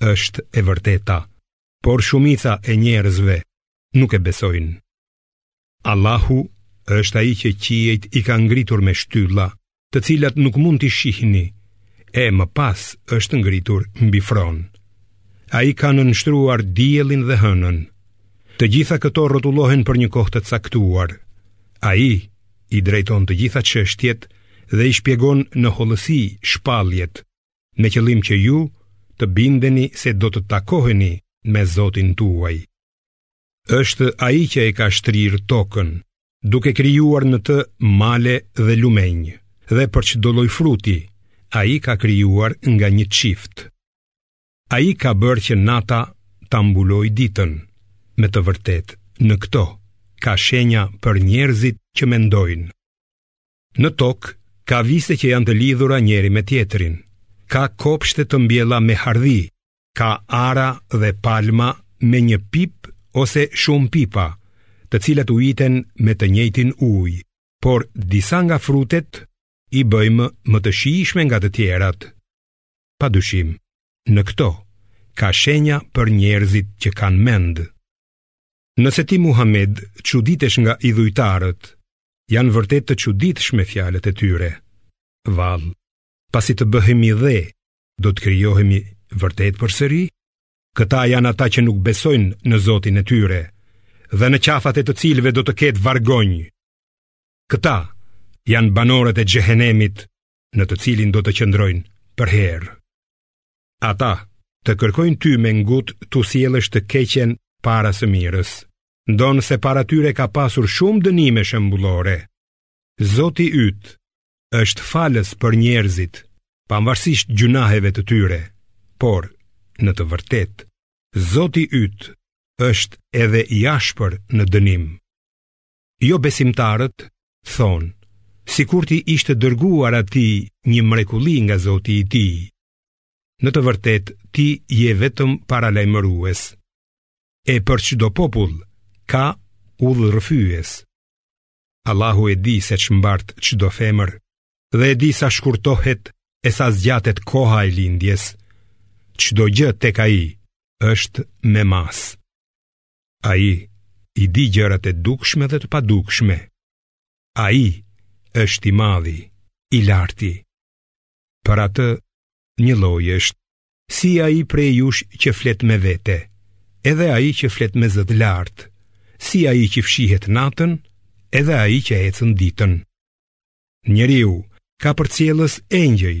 është e vërteta, por shumica e njerëzve nuk e besojnë. Allahu është ai që qiejt i ka ngritur me shtylla, të cilat nuk mund t'i shihni, e më pas është ngritur mbi fron. Ai ka nënshtruar diellin dhe hënën. Të gjitha këto rrotullohen për një kohë të caktuar. Ai i drejton të gjitha çështjet dhe i shpjegon në hollësi shpalljet me qëllim që ju të bindeni se do të takoheni me Zotin tuaj. Është ai që e ka shtrirë tokën, duke krijuar në të male dhe lumenj, dhe për çdo lloj fruti, ai ka krijuar nga një çift. Ai ka bërë që nata ta mbulojë ditën. Me të vërtetë, në këto ka shenja për njerëzit që mendojnë. Në tokë ka vise që janë të lidhura njëri me tjetrin. Ka kopshte të mbjella me hardhi, ka ara dhe palma me një pip ose shumë pipa, të cilat ujiten me të njëjtin ujë. Por disa nga frutet i bëjmë më të shijshme nga të tjerat. Pa dyshim, në këto ka shenja për njerëzit që kanë mend. Nëse ti Muhammed çuditesh nga idhujtarët, janë vërtet të çuditshme fjalët e tyre. Vallë, pasi të bëhemi dhe, do të krijohemi vërtet përsëri? Këta janë ata që nuk besojnë në Zotin e tyre dhe në qafat e të cilëve do të ketë vargonj. Këta janë banorët e xhehenemit në të cilin do të qëndrojnë përherë. Ata të kërkojnë ty me ngut t'u sjellësh të keqen para së mirës, ndonëse para tyre ka pasur shumë dënime shembullore. Zoti yt është falës për njerëzit, pavarësisht gjynaheve të tyre, por në të vërtetë, Zoti yt është edhe i ashpër në dënim. Jobesimtarët thonë, sikur t'i ishte dërguar atij një mrekulli nga Zoti i tij. Në të vërtetë, ti je vetëm paralajmërues. E për çdo popull, ka udhërrëfyes. Allahu e di se ç'mbart çdo femër, dhe e di sa shkurtohet e sa zgjatet koha e lindjes. Çdo gjë tek ai është me masë. Ai i di gjërat e dukshme dhe të padukshme. Ai është i madhi, i larti. Për atë njëlloj është si ai prej jush që flet me vete, edhe ai që flet me zë të lartë, si ai që fshihet natën, edhe ai që ecën ditën. Njeriu ka përcjellës engjëj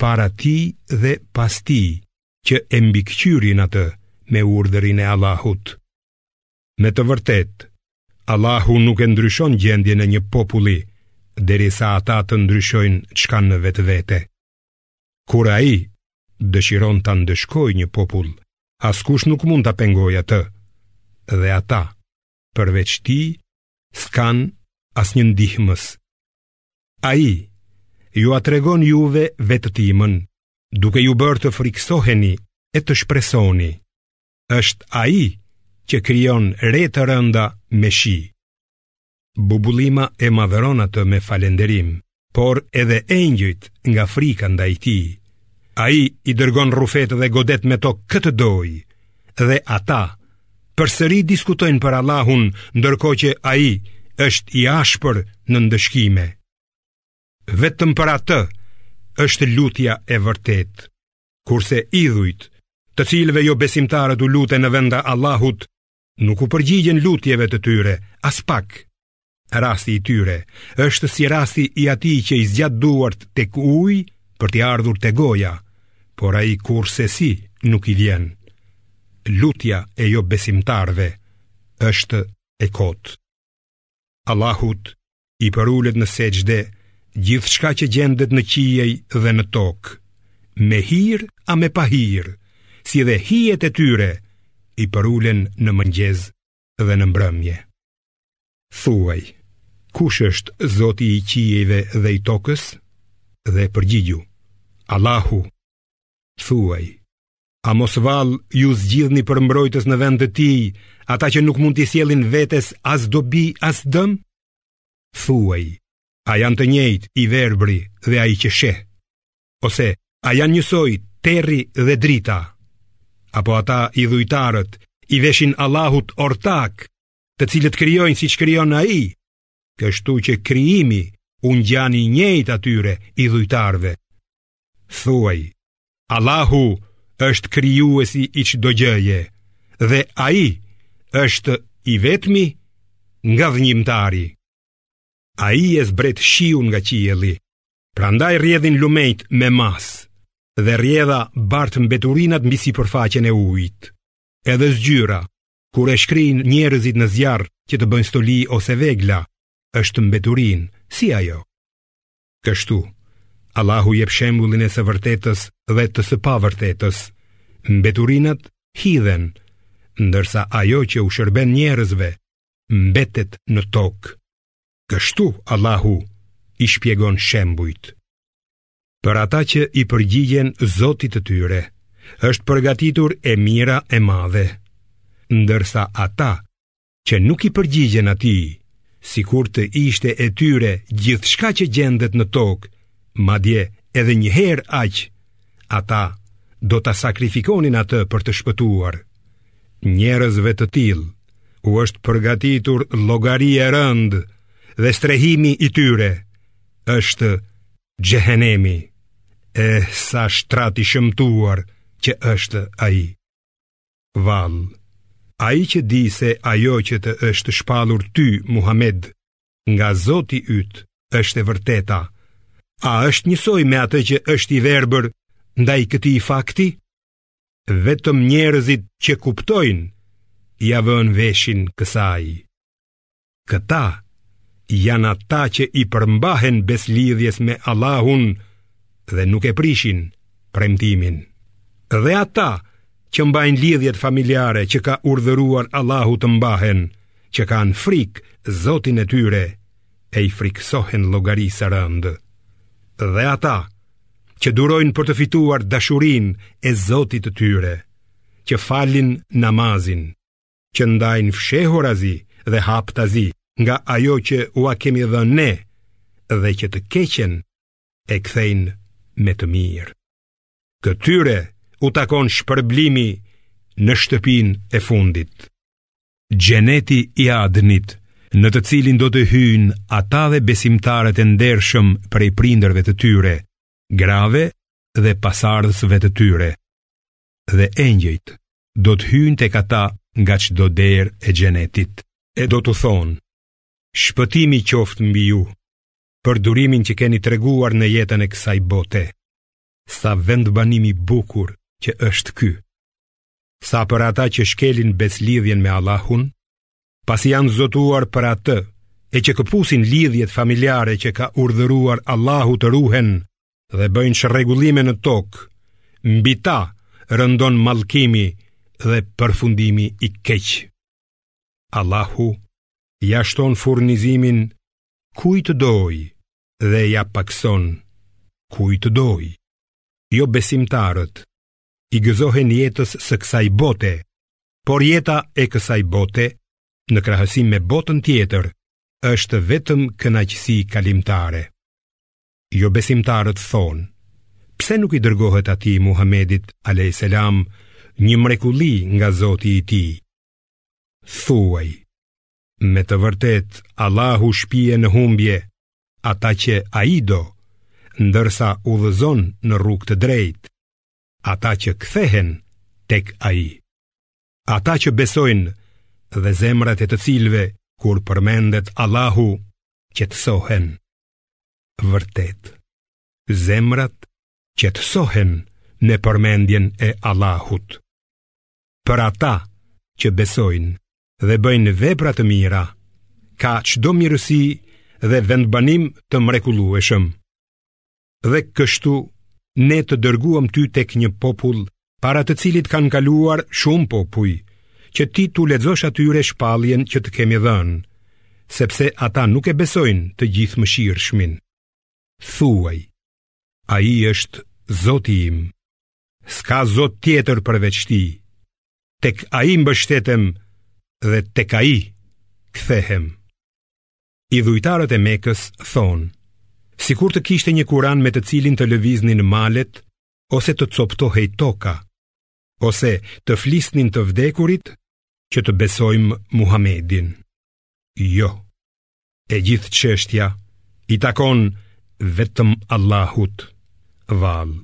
para tij dhe pas tij që e mbikëqyrin atë me urdhërin e Allahut. Me të vërtetë, Allahu nuk e ndryshon gjendjen e një populli derisa ata të ndryshojnë çka në vetëvete. Kur ai dëshiron ta ndëshkojë një popull, askush nuk mund ta pengojë atë dhe ata përveç tij s'kan asnjë ndihmës. Ai jua tregon juve vetëtimën, duke ju bërë të frikësoheni e të shpresoni. Është ai që krijon re të rënda me shi. Bubullima e madhëron atë me falënderim, por edhe engjëjt nga frika ndaj tij. Ai i dërgon rrufetë dhe godet me to kë të dojë, dhe ata përsëri diskutojnë për Allahun, ndërkohë që ai është i ashpër në ndëshkime. Vetëm për atë është lutja e vërtetë, kurse idhujt të cilëve jobesimtarët u luten në vend të Allahut, nuk u përgjigjen lutjeve të tyre, aspak. Rasti i tyre është si rasti i atij që i zgjat duart tek uji për t'i ardhur te goja, por ai kurrsesi nuk i vjen. Lutja e jobesimtarëve është e kotë. Allahut i përulet në sexhde gjithçka që gjendet në qiej dhe në tokë, me hir a me pahir, si dhe hijet e tyre i përulen në mëngjes dhe në mbrëmje. Thuaj, kush është zoti i qiejve dhe i tokës? Dhe përgjigju, Allahu, thuaj, A mos vallë ju zgjidhni për mbrojtës në vend të tij, ata që nuk mund t'i sjellin vetes as dobi as dëm? Thuaj, a janë të njëjtë i verbri dhe ai që sheh? Ose a janë njësoj terri dhe drita? Apo ata idhujtarët i veshin Allahut ortakë, të cilët krijojnë siç krijon ai? Kështu që krijimi u ngjan i njëjtë atyre idhujtarëve. Thuaj, Allahu është krijuesi i çdo gjëje dhe ai është i vetmi ngadhënjimtari. Ai e zbret shiun nga qielli, prandaj rrjedhin lumenjtë me masë dhe rrjedha bart mbeturinat mbi sipërfaqen e ujit. Edhe zgjyra, kur e shkrijnë njerëzit në zjarr që të bëjnë stoli ose vegla, është mbeturinë si ajo. Kështu, Allahu jep shembullin e së vërtetës dhe të së pavërtetës. Mbeturinat hidhen, ndërsa ajo që u shërben njerëzve mbetet në tokë. Kështu Allahu i shpjegon shembujt. Për ata që i përgjigjen Zotit të tyre, është përgatitur e mira e madhe, ndërsa ata që nuk i përgjigjen atij, sikur të ishte e tyre gjithçka që gjendet në tokë, madje edhe njëherë aq, ata do ta sakrifikonin atë për të shpëtuar. Njerëzve të tillë, u është përgatitur llogari e rëndë dhe strehimi i tyre, është xhehenemi, e sa shtrat i shëmtuar që është ai. Vall, ai që di se ajo që të është shpallur ty, Muhamed, nga Zoti yt, është e vërteta, a është njësoj me atë që është i verbër ndaj këtij fakti? Vetëm njerëzit që kuptojnë, ia vënë veshin kësaj. Këta janë ata që i përmbahen besëlidhjes me Allahun dhe nuk e prishin premtimin. Dhe ata që mbajnë lidhjet familjare që ka urdhëruar Allahu të mbahen, që kanë frikë Zotin e tyre e i frikësohen llogarisë së rëndë. Dhe ata që durojnë për të fituar dashurinë e Zotit të tyre, që falin namazin, që ndajnë fshehurazi dhe haptazi nga ajo që ua kemi dhënë ne dhe që të keqen e kthejnë me të mirë. Këtyre u takon shpërblimi në shtëpinë e fundit. Xheneti i Adnit në të cilin do të hyjnë ata dhe besimtarët e ndershëm prej prindërve të tyre, grave dhe pasardhësve të tyre. dhe engjëjt do të hyjnë tek ata nga çdo derë e xhenetit. E do t'u thonë: Shpëtimi qoftë mbi ju për durimin që keni treguar në jetën e kësaj bote. Sa vendbanim i bukur që është ky. Sa për ata që shkelin besëlidhjen me Allahun, pasi janë zotuar për atë e që këpusin lidhjet familjare që ka urdhëruar Allahu të ruhen dhe bëjnë çrregullime në tokë, mbi ta rëndon mallkimi dhe përfundimi i keq. Allahu ia shton furnizimin kujt të dojë dhe ia pakëson kujt të dojë, jobesimtarët i gëzohen jetës së kësaj bote, por jeta e kësaj bote, në krahësim me botën tjetër, është vetëm kënaqësi kalimtare. Jobesimtarët thonë, pse nuk i dërgohet atij Muhammedit a.s. një mrekulli nga zoti i tij? Thuaj, Me të vërtetë, Allahu shpie në humbje ata që ai do, ndërsa udhëzon në rrugë të drejt, ata që kthehen tek ai. Ata që besojnë dhe zemrat e të cilëve, kur përmendet Allahu, qetësohen. Vërtet, zemrat qetësohen me përmendjen e Allahut. Për ata që besojnë dhe bëjnë vepra të mira, ka çdo mirësi dhe vendbanim të mrekullueshëm. Dhe kështu ne të dërguam ty tek një popull para të cilit kanë kaluar shumë popuj, që ti t'u lexosh atyre shpalljen që të kemi dhënë, sepse ata nuk e besojnë të Gjithëmëshirshmin. Thuaj, ai është zoti im, S'ka zot tjetër përveç tij Tek ai mbështetem dhe tek ai kthehem Idhujtarët e Mekës thonë Sikur të kishte një kuran me të cilin të lëviznin malet Ose të copëtohej toka Ose të flisnin të vdekurit që të besojmë Muhamedin Jo. E gjithë çështja i takon vetëm Allahut. Vallë,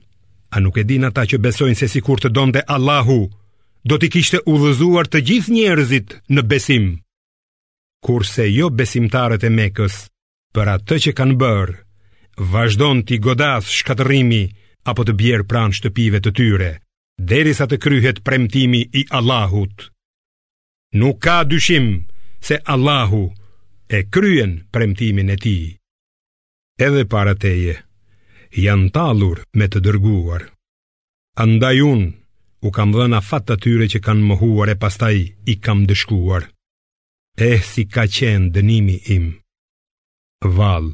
a nuk e dinë ata që besojnë se sikur të donte Allahu, do t'i kishte udhëzuar të gjithë njerëzit në besim? Kurse jobesimtarët e Mekës, për atë që kanë bërë, vazhdon t'i godasë shkatërrimi apo të bjerë pranë shtëpive të tyre, derisa të kryhet premtimi i Allahut, Nuk ka dyshim se Allahu e kryen premtimin e tij. Edhe para teje janë tallur me të dërguar. Andaj unë u kam dhënë afat atyre që kanë mohuar e pastaj i kam ndëshkuar. Eh si ka qenë dënimi im. Vallë,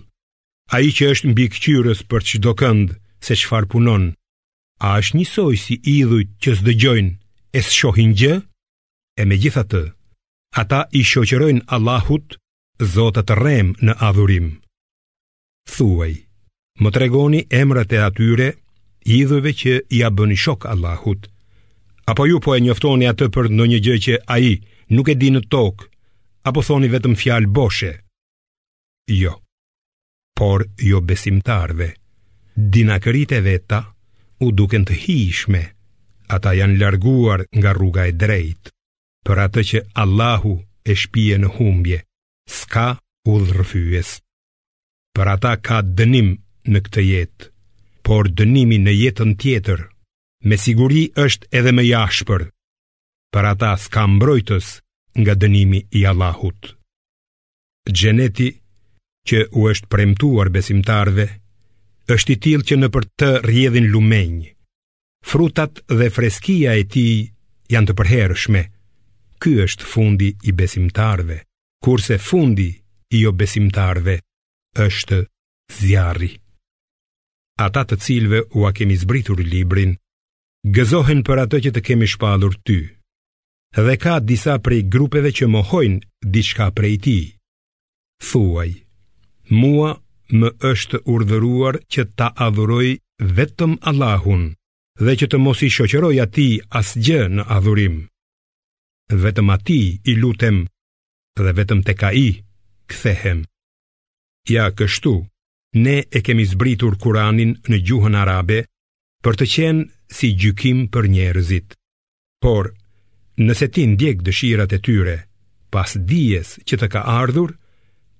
ai që është mbikëqyrës për çdokënd se çfarë punon, A është njësoj si idhujt që s'dëgjojnë e s'shohin gjë? E megjithatë, ata i shoqërojnë Allahut zota të rremë në adhurim. Thuaj, më tregoni emrat e atyre idhujve që ia bëni shok Allahut. Apo ju po e njoftoni atë për ndonjë gjë që ai nuk e di në tokë, apo thoni vetëm fjalë boshe? Jo, por jobesimtarëve, dinakëritë e veta u duken të hijshme, ata janë larguar nga rruga e drejtë, për atë që Allahu e shpie në humbje, s'ka udhërrëfyes. Për ata ka dënim në këtë jetë, por dënimi në jetën tjetër, me siguri është edhe më i ashpër, për ata s'ka mbrojtës nga dënimi i Allahut. Xheneti që u është premtuar besimtarëve, është i tillë që nëpër të rrjedhin lumenj. Frutat dhe freskia e tij janë të përhershme. Ky është fundi i besimtarëve, kurse fundi i jobesimtarëve është zjarri. Ata të cilëve ua kemi zbritur librin, gëzohen për atë që të kemi shpallur ty. dhe ka disa prej grupeve që mohojnë diçka prej tij. Thuaj, mua më është urdhëruar që ta adhuroj vetëm Allahun dhe që të mos i shoqëroj atij asgjë në adhurim. Vetëm atij i lutem dhe vetëm tek ai kthehem. Ja kështu, ne e kemi zbritur Kur'anin në gjuhën arabe për të qenë si gjykim për njerëzit. Por, nëse ti ndjek dëshirat e tyre, pas dijes që të ka ardhur,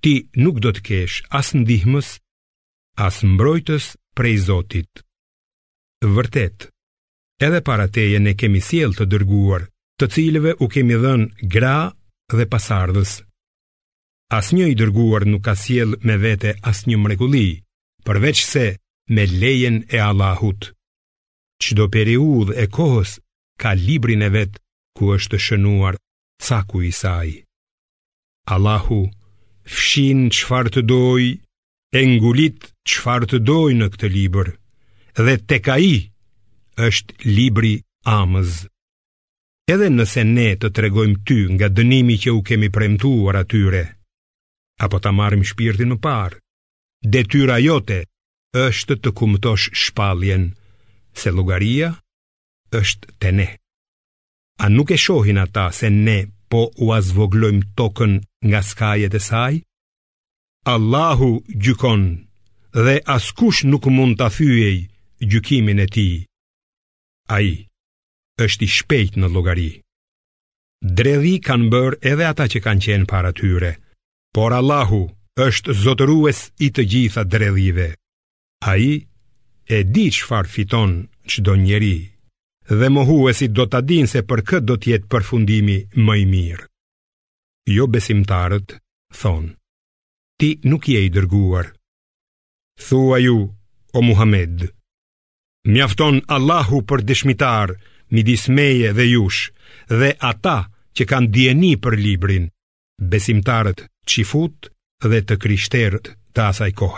ti nuk do të kesh as ndihmës, as mbrojtës prej Zotit. Vërtet, edhe para teje ne kemi sjellë të dërguar, të cilëve u kemi dhënë gra dhe pasardhës. Asnjë i dërguar nuk ka sjellë me vete asnjë mrekulli, përveçse me lejen e Allahut. Çdo periudhë e kohës ka librin e vet ku është shënuar caku i saj. Allahu fshin çfarë të dojë e ngulit çfarë të dojë në këtë libër dhe tek ai është libri amëz. Edhe nëse ne të tregojmë ty nga dënimi që u kemi premtuar atyre, apo ta marrim shpirtin më parë, detyra jote është të kumtosh shpalljen, se llogaria është te ne. A nuk e shohin ata se ne po ua zvogëlojmë tokën nga skajet e saj? Allahu gjykon dhe askush nuk mund ta thyejë gjykimin e tij. Ai është i shpejt në llogari. Dredhi kanë bërë edhe ata që kanë qenë para tyre, por Allahu është zotërues i të gjitha dredhive. Ai e di çfarë fiton çdo njeri dhe mohuesit do ta dinë se për kë do të jetë përfundimi më i mirë. Jobesimtarët thonë: Ti nuk je i dërguar. Thuaju, o Muhammed, Mjafton Allahu për dëshmitar midis meje dhe jush dhe ata që kanë dijeni për librin, besimtarët çifutë dhe të krishterë të asaj kohe.